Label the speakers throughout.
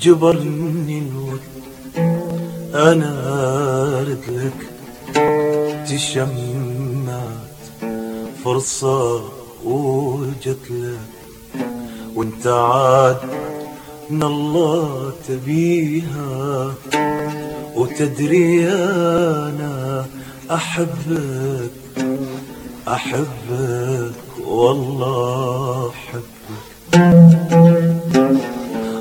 Speaker 1: جبرني الوقت أنا ردلك تشمعت فرصة وجت لك وانت عاد من الله تبيها وتدري أنا أحبك أحبك والله أحبك.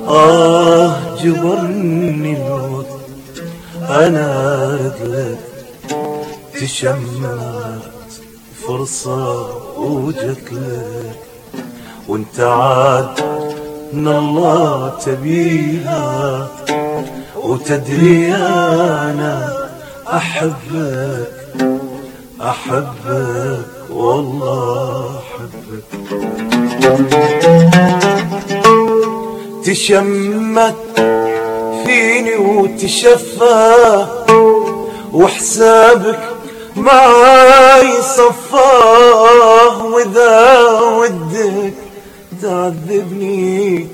Speaker 1: آه جبرني الوقت أنا ردلك تشمعت فرصة وجت لك وانت عاد من الله تبيها وتدري أنا أحبك أحبك والله أحبك. تشمت فيني وتشفى وحسابك معاي صفاه وإذا ودك تعذبني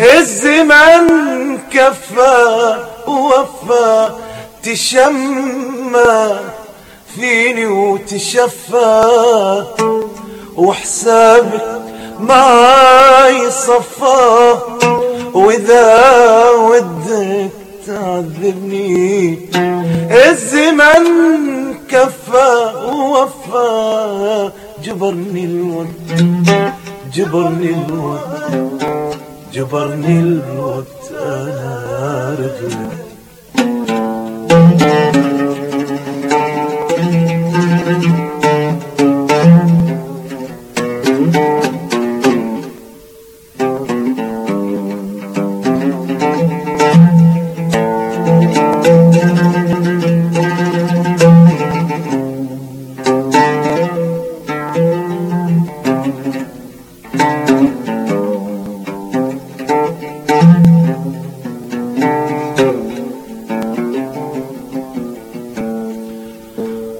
Speaker 1: الزمن كفى ووفى. تشمى فيني وتشفى وحسابك معاي صفى وإذا ودك تعذبني. الزمن كفى ووفى جبرني الوقت جبرني الوقت جبرني الوقت أنا رجلك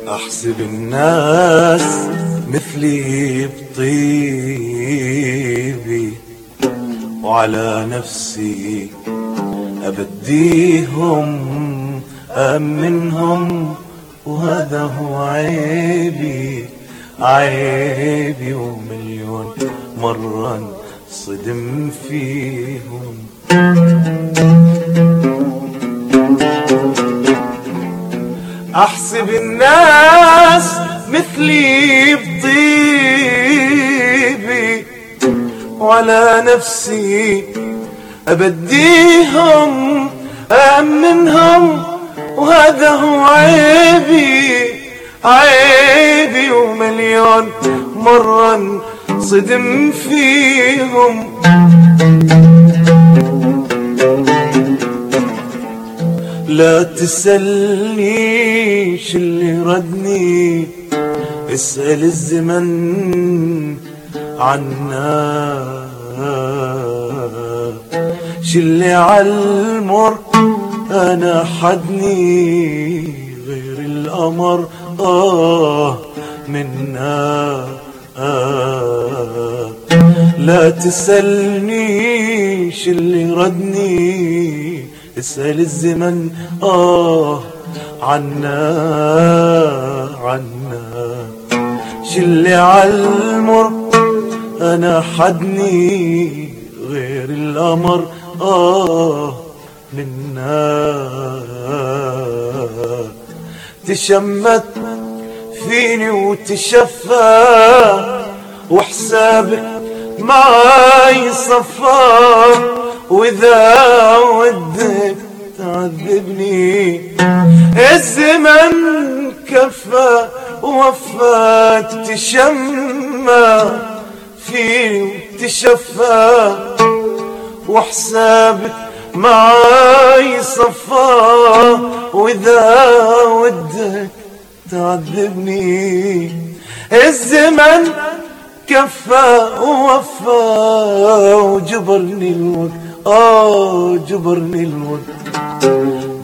Speaker 1: أحسب الناس مثلي بطيبي وعلى نفسي أبديهم امنهم وهذا هو عيبي عيبي ومليون مرة صدم فيهم. أحسب الناس مثلي بطيبي وعلى نفسي أبديهم امنهم وهذا هو عيبي. عيبي ومليون مرة صدم فيهم. لا تسألنيش اللي ردني اسأل الزمن عنا. شلي عالمر أنا حدني غير القمر. آه منا. لا تسألنيش اللي ردني. اسأل الزمن آه عنا عنا. شلي عالمر أنا حدني غير القمر آه منا. تشمت فيني وتشفى وحسابك معاي صفى وإذا ودك تعذبني الزمن كفى وفات تشمى. فيني وتشفى وحسابك معاي صفى وإذا ودك تعذبني. الزمن كفى ووفى وجبرني الوقت آه جبرني الوقت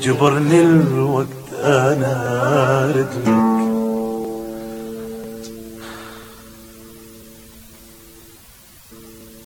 Speaker 1: جبرني الوقت أنا رجلي